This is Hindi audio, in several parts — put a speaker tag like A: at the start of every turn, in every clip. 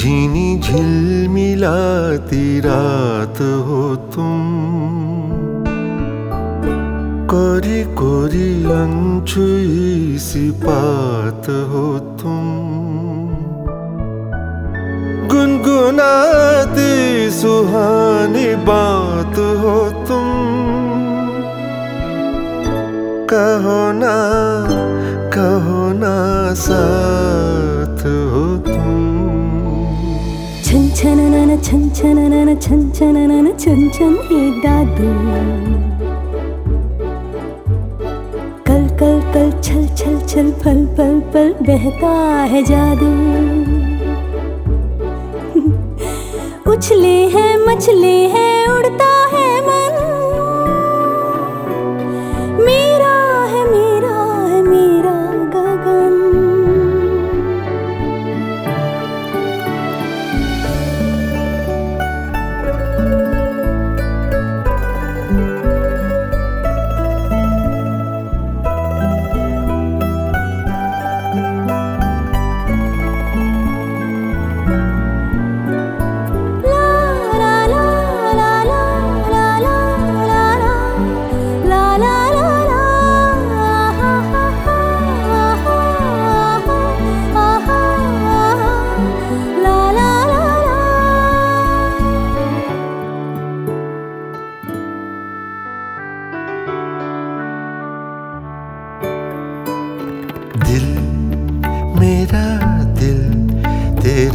A: झीनी झीनी झिलमिलाती रात हो तुम। कोरी कोरी अनछुई सी बात हो तुम। गुनगुनाती सुहानी बात हो तुम। कहो ना कहो ना साथ
B: छन नन छन छन नन छन छन नन छन छन हे दादू कल कल कल, छल छल छल पल पल पल बहता है जादू। उछले है, मछले है, उड़ता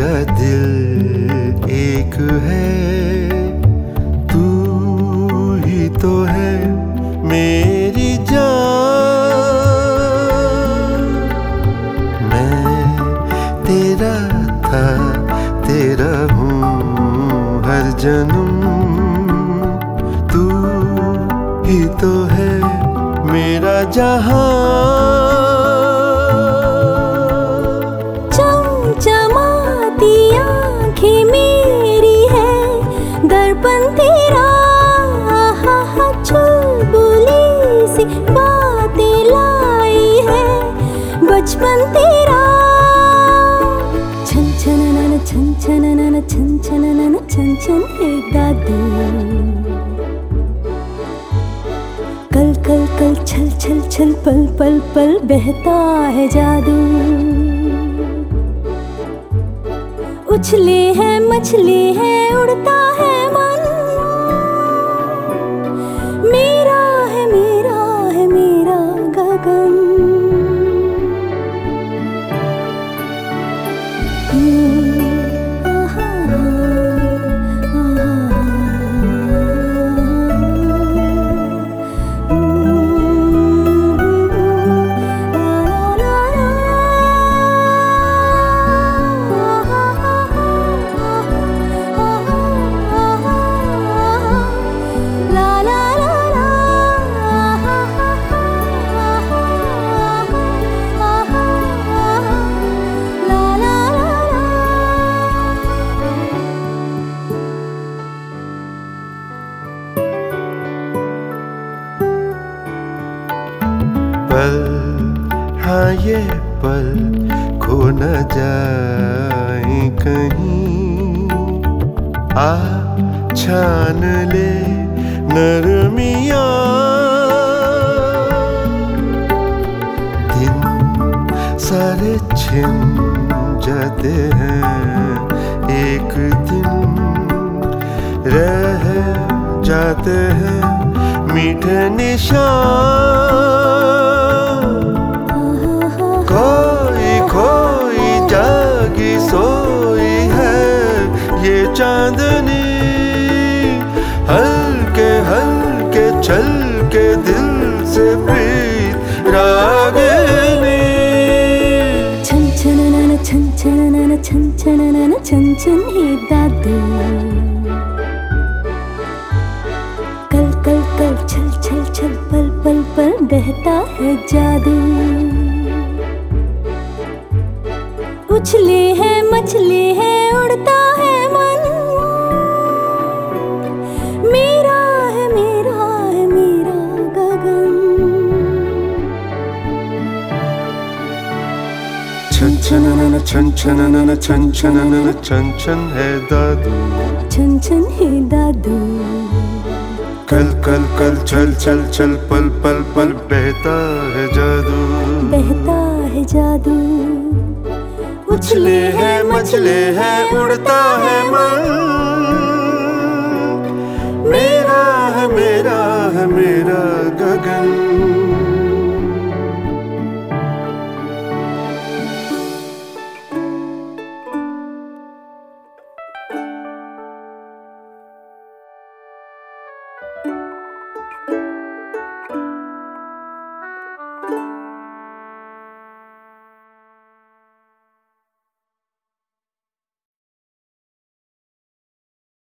A: तेरा दिल एक है, तू ही तो है मेरी जान। मैं तेरा था, तेरा हूँ हर जन्म। तू ही तो है मेरा जहाँ।
B: बातें लाई है। बचपन तेरा। छन छन नन छन छन नन छन छन नन छन छन दादू कल कल कल, छल छल छल, पल पल पल बहता है जादू। उछले है, मछली है, उड़ता है
A: ये पल खो न जाए कहीं। आ छान ले नरमिया। दिन सारे छिन जाते हैं, एक दिन रह जाते हैं मीठे निशान। सोई है ये चांदनी। हल्के हल्के चल के दिल से प्रीत रागनी
B: कल कल कल छल छल छल, पल पल पल बहता है जादू। उछले है मछली है उड़ता है मन। मेरा है मेरा है मेरा गगन।
A: छन छन नन छन छन नन छन छन नन छन छन है दादू।
B: छन छन हे दादू।
A: कल कल कल चल चल चल पल पल पल बहता है जादू।
B: बहता है जादू।
A: उछले है मछले है उड़ता है मन मेरा है मेरा है मेरा